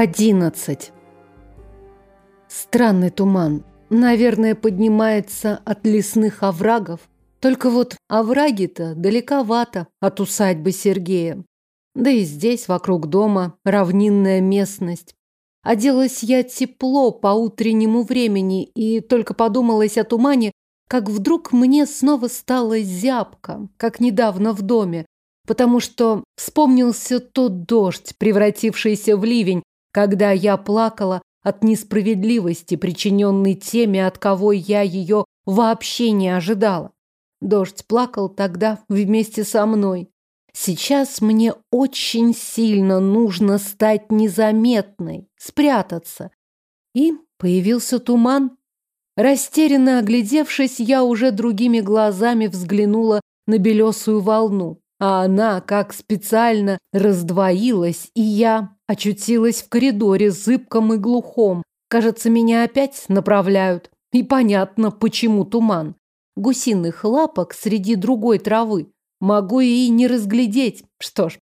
Одиннадцать. Странный туман. Наверное, поднимается от лесных оврагов. Только вот овраги-то далековато от усадьбы Сергея. Да и здесь, вокруг дома, равнинная местность. Оделась я тепло по утреннему времени и только подумалась о тумане, как вдруг мне снова стало зябко, как недавно в доме, потому что вспомнился тот дождь, превратившийся в ливень, когда я плакала от несправедливости, причиненной теми, от кого я ее вообще не ожидала. Дождь плакал тогда вместе со мной. Сейчас мне очень сильно нужно стать незаметной, спрятаться. И появился туман. Растерянно оглядевшись, я уже другими глазами взглянула на белесую волну. А она как специально раздвоилась, и я очутилась в коридоре зыбком и глухом. Кажется, меня опять направляют. И понятно, почему туман. Гусиных лапок среди другой травы. Могу и не разглядеть. Что ж,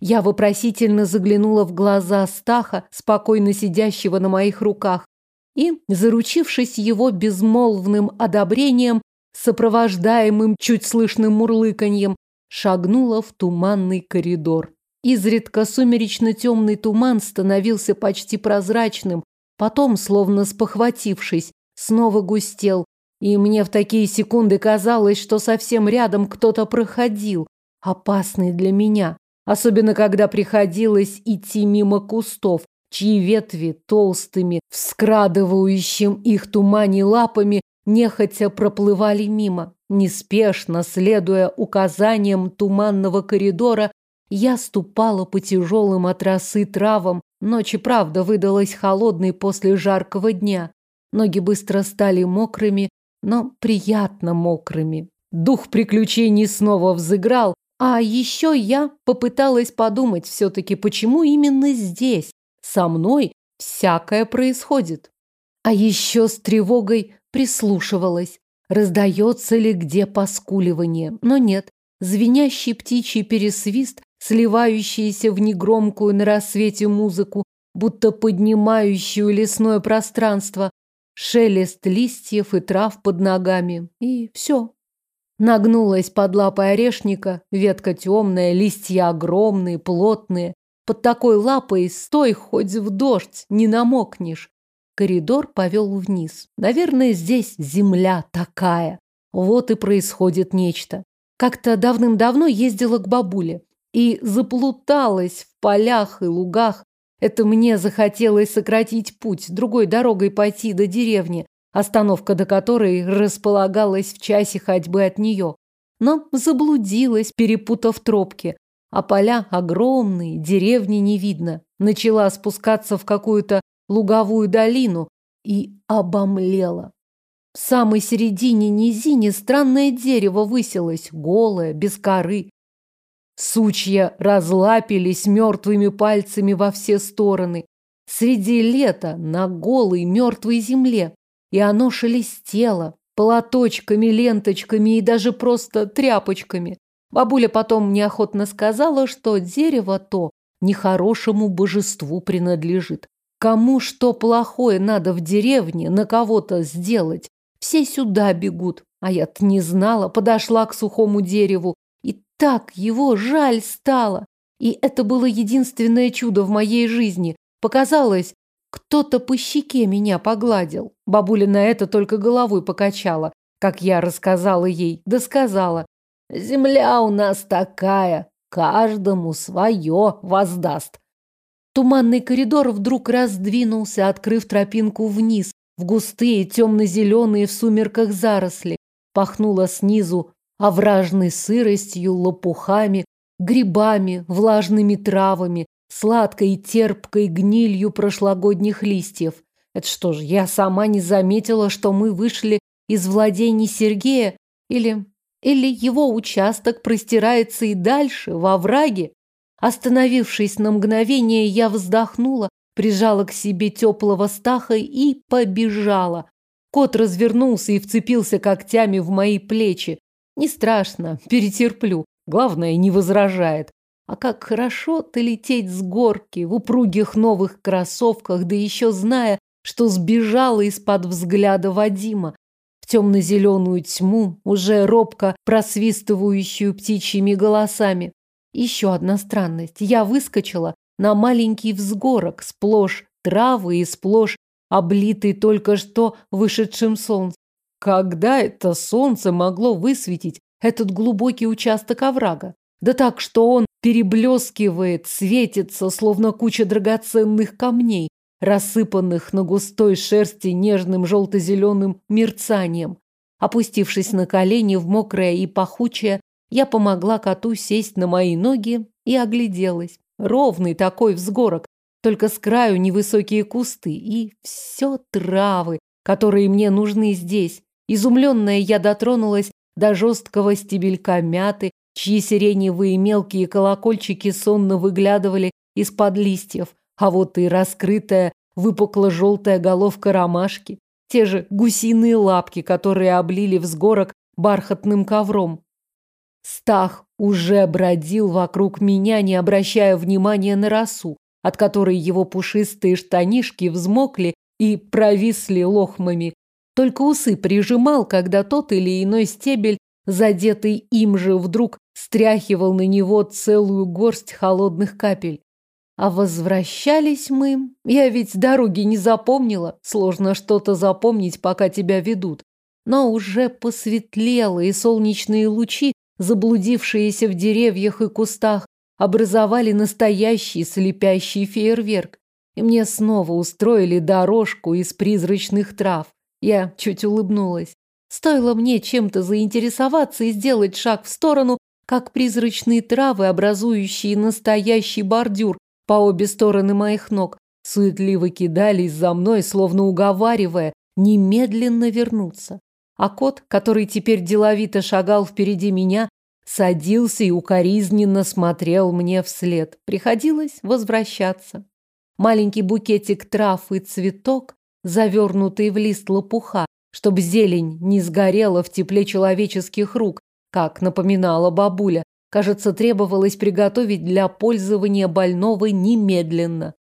я вопросительно заглянула в глаза Стаха, спокойно сидящего на моих руках, и, заручившись его безмолвным одобрением, сопровождаемым чуть слышным мурлыканьем, шагнула в туманный коридор. Изредка сумеречно-темный туман становился почти прозрачным, потом, словно спохватившись, снова густел, и мне в такие секунды казалось, что совсем рядом кто-то проходил, опасный для меня, особенно когда приходилось идти мимо кустов, чьи ветви толстыми, вскрадывающим их тумане лапами, нехотя проплывали мимо. Неспешно, следуя указаниям туманного коридора, я ступала по тяжелым от травам. Ночь и правда выдалась холодной после жаркого дня. Ноги быстро стали мокрыми, но приятно мокрыми. Дух приключений снова взыграл, а еще я попыталась подумать все-таки, почему именно здесь, со мной, всякое происходит. А еще с тревогой прислушивалась, раздается ли где поскуливание. Но нет, звенящий птичий пересвист, сливающийся в негромкую на рассвете музыку, будто поднимающую лесное пространство, шелест листьев и трав под ногами. И все. Нагнулась под лапой орешника, ветка темная, листья огромные, плотные. Под такой лапой стой хоть в дождь, не намокнешь. Коридор повел вниз. Наверное, здесь земля такая. Вот и происходит нечто. Как-то давным-давно ездила к бабуле и заплуталась в полях и лугах. Это мне захотелось сократить путь, другой дорогой пойти до деревни, остановка до которой располагалась в часе ходьбы от нее. Но заблудилась, перепутав тропки. А поля огромные, деревни не видно. Начала спускаться в какую-то луговую долину и обомлела. В самой середине низине странное дерево высилось, голое, без коры. Сучья разлапились мертвыми пальцами во все стороны. Среди лета на голой мертвой земле. И оно шелестело платочками, ленточками и даже просто тряпочками. Бабуля потом неохотно сказала, что дерево то нехорошему божеству принадлежит. Кому что плохое надо в деревне на кого-то сделать, все сюда бегут. А я-то не знала, подошла к сухому дереву. Так его жаль стало. И это было единственное чудо в моей жизни. Показалось, кто-то по щеке меня погладил. Бабуля на это только головой покачала, как я рассказала ей, да сказала. «Земля у нас такая, каждому свое воздаст. Туманный коридор вдруг раздвинулся, открыв тропинку вниз, в густые темно-зеленые в сумерках заросли. Пахнуло снизу овражной сыростью, лопухами, грибами, влажными травами, сладкой и терпкой гнилью прошлогодних листьев. Это что ж, я сама не заметила, что мы вышли из владений Сергея? Или... или его участок простирается и дальше, во враге? Остановившись на мгновение, я вздохнула, прижала к себе теплого стаха и побежала. Кот развернулся и вцепился когтями в мои плечи. Не страшно, перетерплю. Главное, не возражает. А как хорошо-то лететь с горки в упругих новых кроссовках, да еще зная, что сбежала из-под взгляда Вадима в темно-зеленую тьму, уже робко просвистывающую птичьими голосами. Еще одна странность. Я выскочила на маленький взгорок, сплошь травы и сплошь облитый только что вышедшим солнцем. Когда это солнце могло высветить этот глубокий участок оврага? Да так, что он переблескивает, светится, словно куча драгоценных камней, рассыпанных на густой шерсти нежным желто-зеленым мерцанием. Опустившись на колени в мокрое и пахучее, я помогла коту сесть на мои ноги и огляделась. Ровный такой взгорок, только с краю невысокие кусты и все травы, которые мне нужны здесь. Изумленная я дотронулась до жесткого стебелька мяты, чьи сиреневые мелкие колокольчики сонно выглядывали из-под листьев, а вот и раскрытая выпукло-желтая головка ромашки, те же гусиные лапки, которые облили взгорок бархатным ковром. Стах уже бродил вокруг меня, не обращая внимания на росу, от которой его пушистые штанишки взмокли и провисли лохмами. Только усы прижимал, когда тот или иной стебель, задетый им же, вдруг стряхивал на него целую горсть холодных капель. А возвращались мы... Я ведь дороги не запомнила. Сложно что-то запомнить, пока тебя ведут. Но уже посветлело, и солнечные лучи, заблудившиеся в деревьях и кустах, образовали настоящий слепящий фейерверк. И мне снова устроили дорожку из призрачных трав. Я чуть улыбнулась. Стоило мне чем-то заинтересоваться и сделать шаг в сторону, как призрачные травы, образующие настоящий бордюр, по обе стороны моих ног, суетливо кидались за мной, словно уговаривая немедленно вернуться. А кот, который теперь деловито шагал впереди меня, садился и укоризненно смотрел мне вслед. Приходилось возвращаться. Маленький букетик трав и цветок, завернутый в лист лопуха, чтобы зелень не сгорела в тепле человеческих рук, как напоминала бабуля, Кажется, требовалось приготовить для пользования больного немедленно.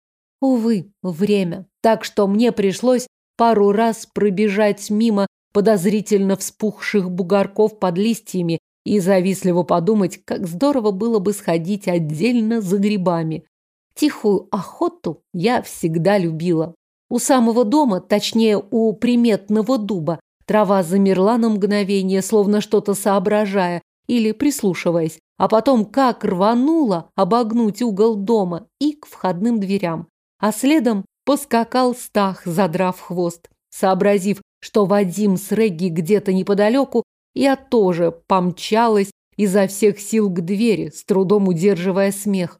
Увы, время. Так что мне пришлось пару раз пробежать мимо подозрительно вспухших бугорков под листьями и завистливо подумать, как здорово было бы сходить отдельно за грибами. Тихую охоту я всегда любила. У самого дома, точнее, у приметного дуба, трава замерла на мгновение, словно что-то соображая или прислушиваясь, а потом как рванула обогнуть угол дома и к входным дверям. А следом поскакал Стах, задрав хвост. Сообразив, что Вадим с Регги где-то неподалеку, я тоже помчалась изо всех сил к двери, с трудом удерживая смех.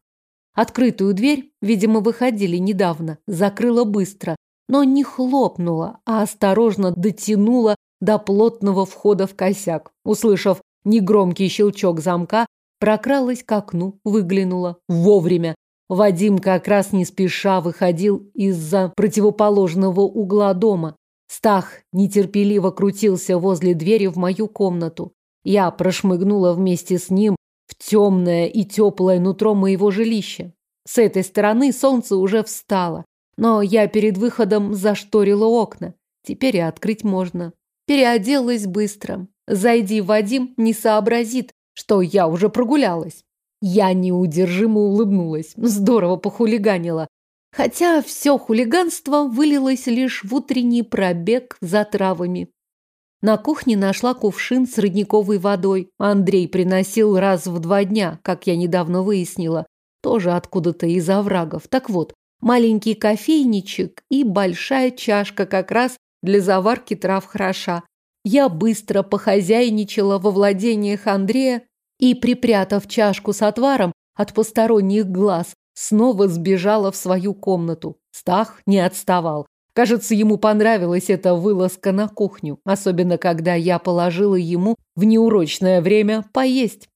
Открытую дверь, видимо, выходили недавно, закрыла быстро, но не хлопнула, а осторожно дотянула до плотного входа в косяк. Услышав негромкий щелчок замка, прокралась к окну, выглянула. Вовремя. Вадим как раз не спеша выходил из-за противоположного угла дома. Стах нетерпеливо крутился возле двери в мою комнату. Я прошмыгнула вместе с ним в темное и теплое нутро моего жилища. С этой стороны солнце уже встало, но я перед выходом зашторила окна. Теперь и открыть можно. Переоделась быстро. Зайди, Вадим не сообразит, что я уже прогулялась. Я неудержимо улыбнулась. Здорово похулиганила. Хотя все хулиганство вылилось лишь в утренний пробег за травами. На кухне нашла кувшин с родниковой водой. Андрей приносил раз в два дня, как я недавно выяснила. Тоже откуда-то из оврагов. Так вот, маленький кофейничек и большая чашка как раз для заварки трав хороша. Я быстро похозяйничала во владениях Андрея и, припрятав чашку с отваром от посторонних глаз, снова сбежала в свою комнату. Стах не отставал. Кажется, ему понравилась эта вылазка на кухню, особенно когда я положила ему в неурочное время поесть.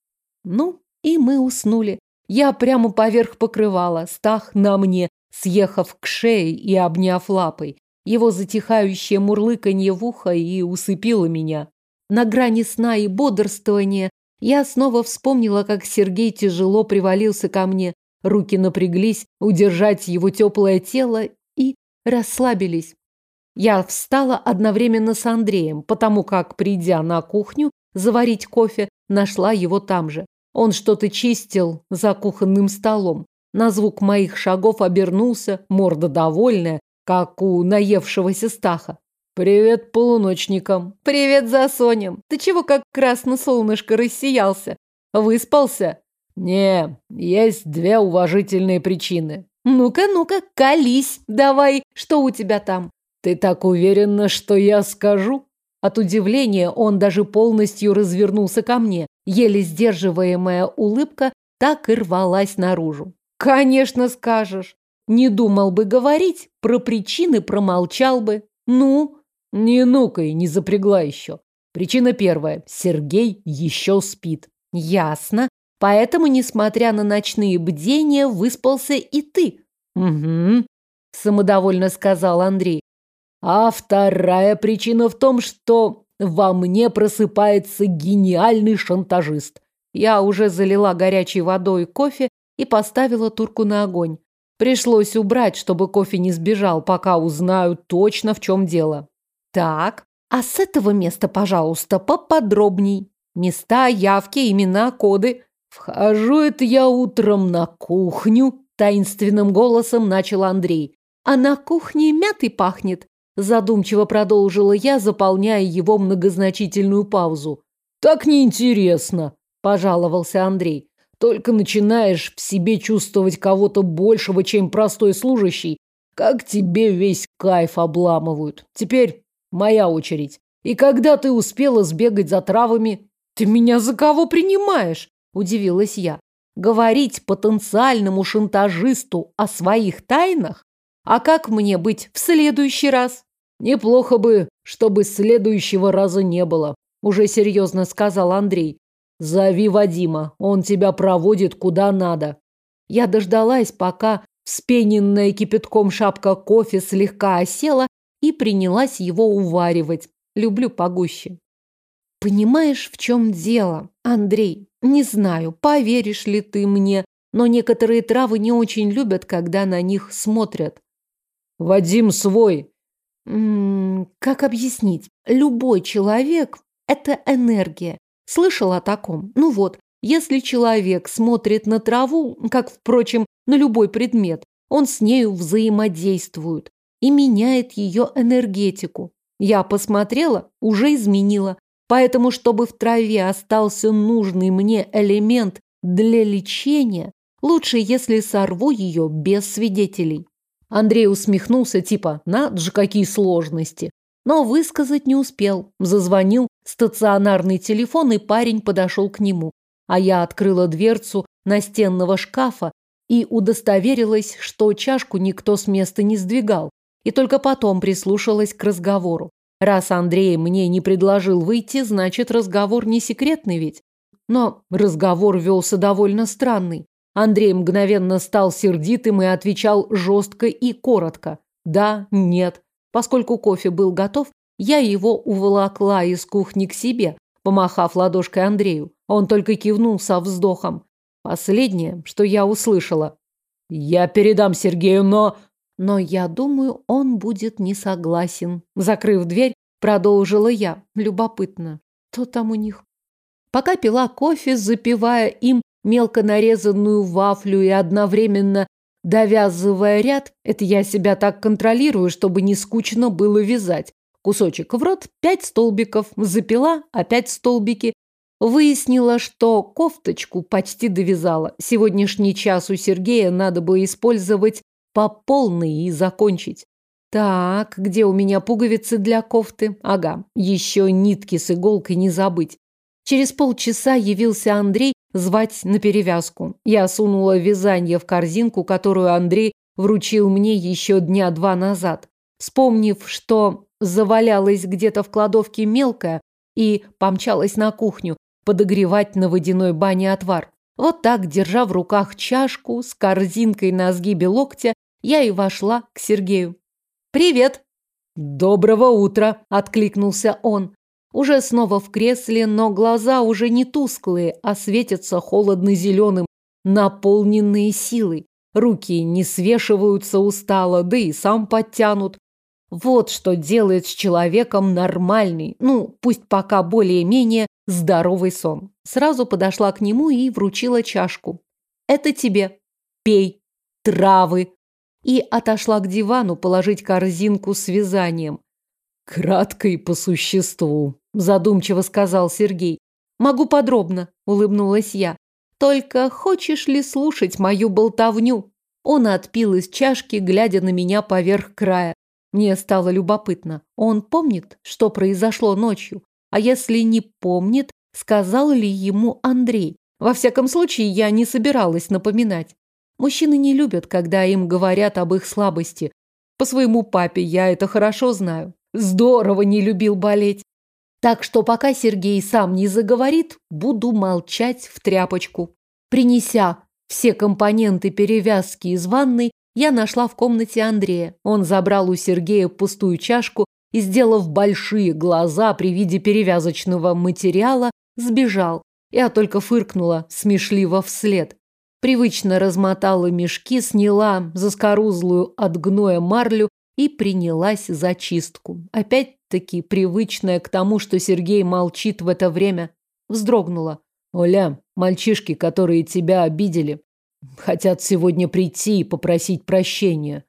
Ну, и мы уснули. Я прямо поверх покрывала, Стах на мне, съехав к шее и обняв лапой. Его затихающее мурлыканье в ухо и усыпило меня. На грани сна и бодрствования Я снова вспомнила, как Сергей тяжело привалился ко мне. Руки напряглись, удержать его теплое тело и расслабились. Я встала одновременно с Андреем, потому как, придя на кухню заварить кофе, нашла его там же. Он что-то чистил за кухонным столом. На звук моих шагов обернулся, морда довольная, как у наевшегося стаха. «Привет полуночникам!» «Привет за Сонем! Ты чего как красно солнышко рассиялся? Выспался?» «Не, есть две уважительные причины». «Ну-ка, ну-ка, колись, давай, что у тебя там?» «Ты так уверена, что я скажу?» От удивления он даже полностью развернулся ко мне. Еле сдерживаемая улыбка так и рвалась наружу. «Конечно скажешь. Не думал бы говорить, про причины промолчал бы. Ну?» «Не ну-ка не запрягла еще. Причина первая. Сергей еще спит». «Ясно. Поэтому, несмотря на ночные бдения, выспался и ты». «Угу», – самодовольно сказал Андрей. «А вторая причина в том, что во мне просыпается гениальный шантажист». Я уже залила горячей водой кофе и поставила турку на огонь. Пришлось убрать, чтобы кофе не сбежал, пока узнаю точно, в чем дело. Так, а с этого места, пожалуйста, поподробней. Места, явки, имена, коды. Вхожу это я утром на кухню, таинственным голосом начал Андрей. А на кухне мятой пахнет. Задумчиво продолжила я, заполняя его многозначительную паузу. Так неинтересно, пожаловался Андрей. Только начинаешь в себе чувствовать кого-то большего, чем простой служащий, как тебе весь кайф обламывают. Теперь моя очередь. И когда ты успела сбегать за травами? Ты меня за кого принимаешь? Удивилась я. Говорить потенциальному шантажисту о своих тайнах? А как мне быть в следующий раз? Неплохо бы, чтобы следующего раза не было, уже серьезно сказал Андрей. Зови Вадима, он тебя проводит куда надо. Я дождалась, пока вспененная кипятком шапка кофе слегка осела и принялась его уваривать. Люблю погуще. Понимаешь, в чем дело, Андрей? Не знаю, поверишь ли ты мне, но некоторые травы не очень любят, когда на них смотрят. Вадим свой. М -м, как объяснить? Любой человек – это энергия. Слышал о таком? Ну вот, если человек смотрит на траву, как, впрочем, на любой предмет, он с нею взаимодействует и меняет ее энергетику. Я посмотрела, уже изменила. Поэтому, чтобы в траве остался нужный мне элемент для лечения, лучше, если сорву ее без свидетелей. Андрей усмехнулся, типа, над же какие сложности. Но высказать не успел. Зазвонил стационарный телефон, и парень подошел к нему. А я открыла дверцу настенного шкафа и удостоверилась, что чашку никто с места не сдвигал. И только потом прислушалась к разговору. Раз Андрей мне не предложил выйти, значит, разговор не секретный ведь. Но разговор велся довольно странный. Андрей мгновенно стал сердитым и отвечал жестко и коротко. Да, нет, Поскольку кофе был готов, я его уволокла из кухни к себе, помахав ладошкой Андрею. Он только кивнул со вздохом. Последнее, что я услышала. «Я передам Сергею, но...» «Но я думаю, он будет не согласен». Закрыв дверь, продолжила я. Любопытно, что там у них? Пока пила кофе, запивая им мелко нарезанную вафлю и одновременно Довязывая ряд, это я себя так контролирую, чтобы не скучно было вязать. Кусочек в рот, пять столбиков, запила, опять столбики. Выяснила, что кофточку почти довязала. Сегодняшний час у Сергея надо бы использовать по полной и закончить. Так, где у меня пуговицы для кофты? Ага, еще нитки с иголкой не забыть. Через полчаса явился Андрей звать на перевязку. Я сунула вязание в корзинку, которую Андрей вручил мне еще дня два назад. Вспомнив, что завалялась где-то в кладовке мелкая, и помчалась на кухню подогревать на водяной бане отвар. Вот так, держа в руках чашку с корзинкой на сгибе локтя, я и вошла к Сергею. «Привет!» «Доброго утра!» – откликнулся он. Уже снова в кресле, но глаза уже не тусклые, а светятся холодно-зеленым, наполненные силой. Руки не свешиваются устало, да и сам подтянут. Вот что делает с человеком нормальный, ну, пусть пока более-менее здоровый сон. Сразу подошла к нему и вручила чашку. «Это тебе. Пей. Травы». И отошла к дивану положить корзинку с вязанием. «Кратко и по существу», – задумчиво сказал Сергей. «Могу подробно», – улыбнулась я. «Только хочешь ли слушать мою болтовню?» Он отпил из чашки, глядя на меня поверх края. Мне стало любопытно. Он помнит, что произошло ночью? А если не помнит, сказал ли ему Андрей? Во всяком случае, я не собиралась напоминать. Мужчины не любят, когда им говорят об их слабости. По своему папе я это хорошо знаю. Здорово не любил болеть. Так что пока Сергей сам не заговорит, буду молчать в тряпочку. Принеся все компоненты перевязки из ванной, я нашла в комнате Андрея. Он забрал у Сергея пустую чашку и, сделав большие глаза при виде перевязочного материала, сбежал. Я только фыркнула, смешливо вслед. Привычно размотала мешки, сняла заскорузлую от гноя марлю и принялась за чистку. Опять-таки привычная к тому, что Сергей молчит в это время. Вздрогнула. «Оля, мальчишки, которые тебя обидели, Хотят сегодня прийти и попросить прощения.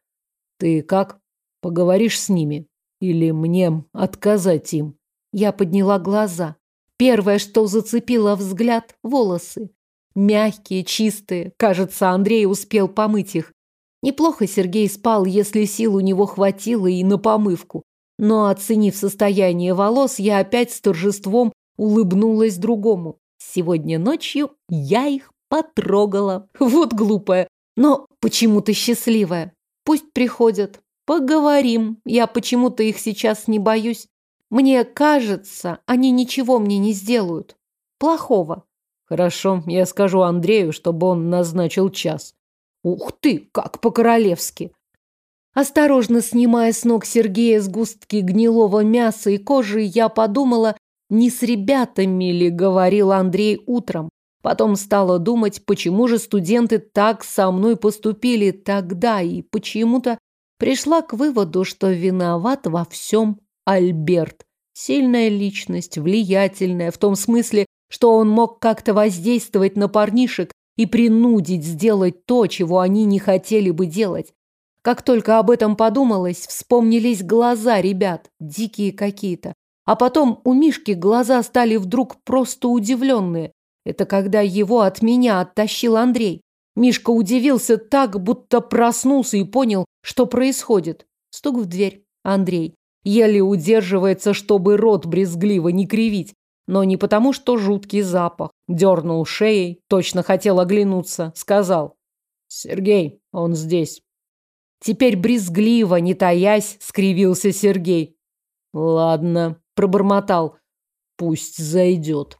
Ты как? Поговоришь с ними? Или мне отказать им? Я подняла глаза. Первое, что зацепило взгляд – волосы. Мягкие, чистые. Кажется, Андрей успел помыть их. Неплохо Сергей спал, если сил у него хватило и на помывку. Но, оценив состояние волос, я опять с торжеством улыбнулась другому. Сегодня ночью я их Потрогала. Вот глупая. Но почему-то счастливая. Пусть приходят. Поговорим. Я почему-то их сейчас не боюсь. Мне кажется, они ничего мне не сделают. Плохого. Хорошо, я скажу Андрею, чтобы он назначил час. Ух ты, как по-королевски. Осторожно снимая с ног Сергея сгустки гнилого мяса и кожи, я подумала, не с ребятами ли говорил Андрей утром. Потом стала думать, почему же студенты так со мной поступили тогда, и почему-то пришла к выводу, что виноват во всем Альберт. Сильная личность, влиятельная, в том смысле, что он мог как-то воздействовать на парнишек и принудить сделать то, чего они не хотели бы делать. Как только об этом подумалось, вспомнились глаза ребят, дикие какие-то. А потом у Мишки глаза стали вдруг просто удивленные. Это когда его от меня оттащил Андрей. Мишка удивился так, будто проснулся и понял, что происходит. Стук в дверь. Андрей. Еле удерживается, чтобы рот брезгливо не кривить. Но не потому, что жуткий запах. Дернул шеей, точно хотел оглянуться. Сказал. «Сергей, он здесь». Теперь брезгливо, не таясь, скривился Сергей. «Ладно», пробормотал. «Пусть зайдет».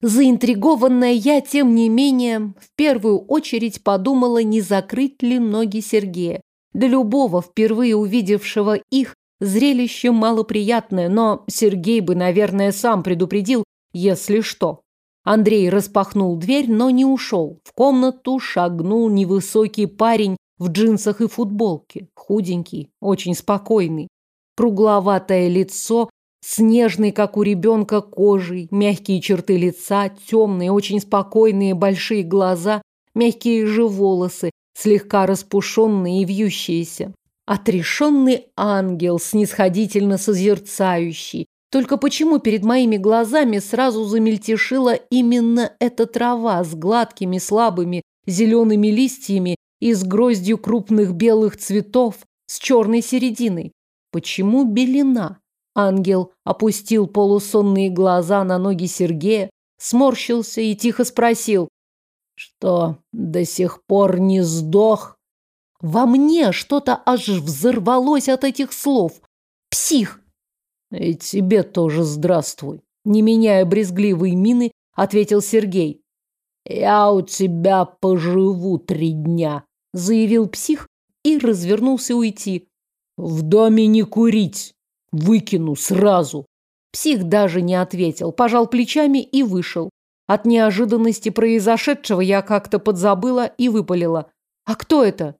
Заинтригованная я, тем не менее, в первую очередь подумала, не закрыть ли ноги Сергея. Для любого, впервые увидевшего их, зрелище малоприятное, но Сергей бы, наверное, сам предупредил, если что. Андрей распахнул дверь, но не ушел. В комнату шагнул невысокий парень в джинсах и футболке. Худенький, очень спокойный. Кругловатое лицо Снежный, как у ребенка, кожей, мягкие черты лица, темные, очень спокойные большие глаза, мягкие же волосы, слегка распушенные и вьющиеся. Отрешенный ангел, снисходительно созерцающий. Только почему перед моими глазами сразу замельтешила именно эта трава с гладкими слабыми зелеными листьями и с гроздью крупных белых цветов с черной серединой? Почему белина? Ангел опустил полусонные глаза на ноги Сергея, сморщился и тихо спросил. «Что, до сих пор не сдох?» Во мне что-то аж взорвалось от этих слов. «Псих!» «И тебе тоже здравствуй!» Не меняя брезгливой мины, ответил Сергей. «Я у тебя поживу три дня», заявил псих и развернулся уйти. «В доме не курить!» Выкину сразу. Псих даже не ответил, пожал плечами и вышел. От неожиданности произошедшего я как-то подзабыла и выпалила. «А кто это?»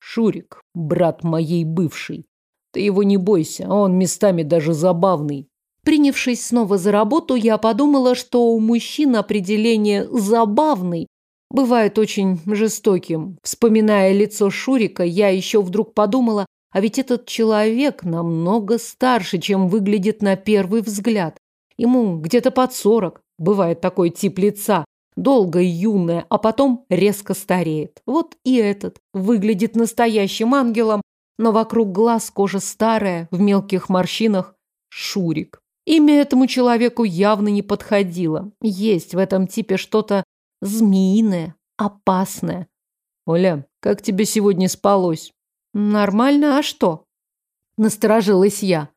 «Шурик, брат моей бывшей. Ты его не бойся, он местами даже забавный». Принявшись снова за работу, я подумала, что у мужчин определение «забавный» бывает очень жестоким. Вспоминая лицо Шурика, я еще вдруг подумала, а ведь этот человек намного старше, чем выглядит на первый взгляд. Ему где-то под сорок. Бывает такой тип лица. Долго юное, а потом резко стареет. Вот и этот выглядит настоящим ангелом, но вокруг глаз кожа старая, в мелких морщинах. Шурик. Имя этому человеку явно не подходило. Есть в этом типе что-то змеиное, опасное. Оля, как тебе сегодня спалось? Нормально, а что? Насторожилась я.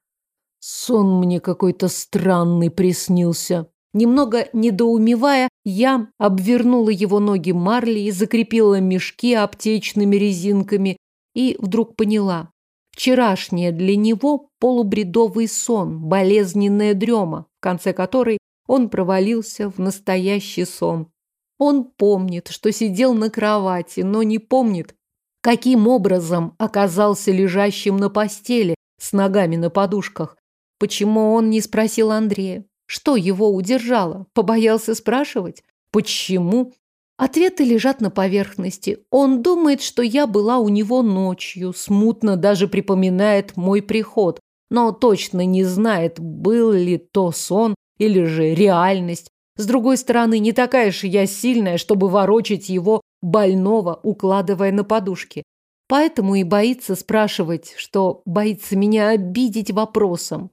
Сон мне какой-то странный приснился. Немного недоумевая, я обвернула его ноги марлей, закрепила мешки аптечными резинками и вдруг поняла. Вчерашнее для него полубредовый сон, болезненная дрема, в конце которой он провалился в настоящий сон. Он помнит, что сидел на кровати, но не помнит, каким образом оказался лежащим на постели с ногами на подушках. Почему он не спросил Андрея? Что его удержало? Побоялся спрашивать? Почему? Ответы лежат на поверхности. Он думает, что я была у него ночью, смутно даже припоминает мой приход, но точно не знает, был ли то сон или же реальность. С другой стороны, не такая же я сильная, чтобы ворочать его больного, укладывая на подушки. Поэтому и боится спрашивать, что боится меня обидеть вопросом.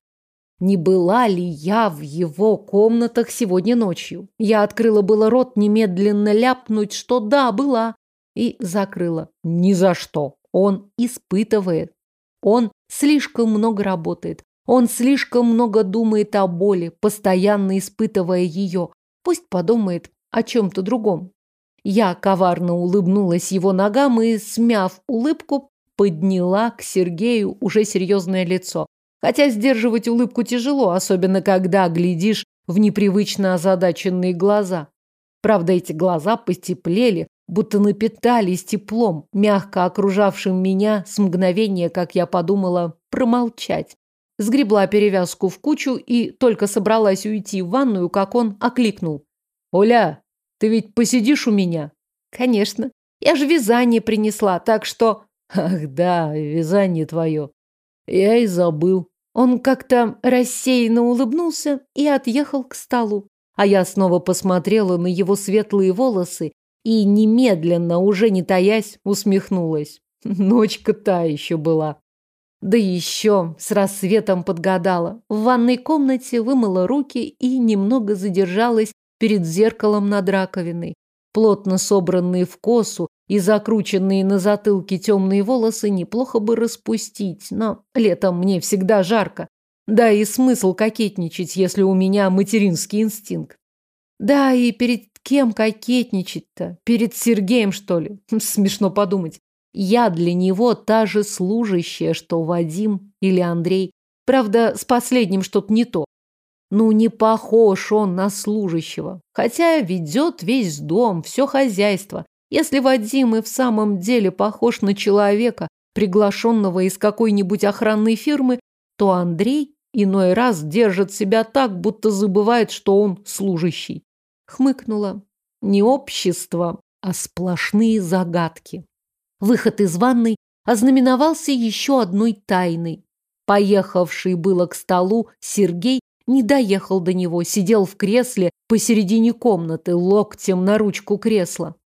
Не была ли я в его комнатах сегодня ночью? Я открыла было рот немедленно ляпнуть, что да, была, и закрыла. Ни за что. Он испытывает. Он слишком много работает. Он слишком много думает о боли, постоянно испытывая ее. Пусть подумает о чем-то другом. Я коварно улыбнулась его ногам и, смяв улыбку, подняла к Сергею уже серьезное лицо. Хотя сдерживать улыбку тяжело, особенно когда глядишь в непривычно озадаченные глаза. Правда, эти глаза потеплели, будто напитались теплом, мягко окружавшим меня с мгновения, как я подумала, промолчать. Сгребла перевязку в кучу и только собралась уйти в ванную, как он окликнул. «Оля, ты ведь посидишь у меня?» «Конечно. Я же вязание принесла, так что...» «Ах да, вязание твое. Я и забыл». Он как-то рассеянно улыбнулся и отъехал к столу. А я снова посмотрела на его светлые волосы и немедленно, уже не таясь, усмехнулась. Ночка та еще была. Да еще с рассветом подгадала. В ванной комнате вымыла руки и немного задержалась перед зеркалом над раковиной. Плотно собранные в косу и закрученные на затылке темные волосы неплохо бы распустить, но летом мне всегда жарко. Да и смысл кокетничать, если у меня материнский инстинкт. Да и перед кем кокетничать-то? Перед Сергеем, что ли? Смешно подумать. Я для него та же служащая, что Вадим или Андрей. Правда, с последним что-то не то. Ну, не похож он на служащего. Хотя ведет весь дом, все хозяйство. Если Вадим и в самом деле похож на человека, приглашенного из какой-нибудь охранной фирмы, то Андрей иной раз держит себя так, будто забывает, что он служащий. Хмыкнула. Не общество, а сплошные загадки. Выход из ванной ознаменовался еще одной тайной. Поехавший было к столу Сергей не доехал до него, сидел в кресле посередине комнаты, локтем на ручку кресла.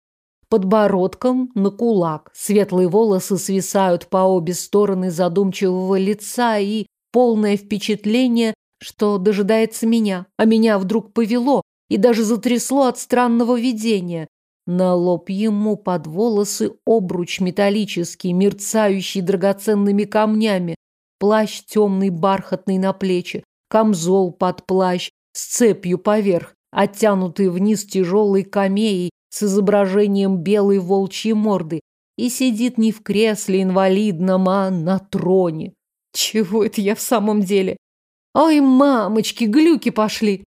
Подбородком на кулак, светлые волосы свисают по обе стороны задумчивого лица и полное впечатление, что дожидается меня, а меня вдруг повело и даже затрясло от странного видения. На лоб ему под волосы обруч металлический, мерцающий драгоценными камнями, плащ темный бархатный на плечи, камзол под плащ с цепью поверх, оттянутый вниз тяжелой камеей с изображением белой волчьей морды, и сидит не в кресле инвалидном, а на троне. Чего это я в самом деле? Ой, мамочки, глюки пошли.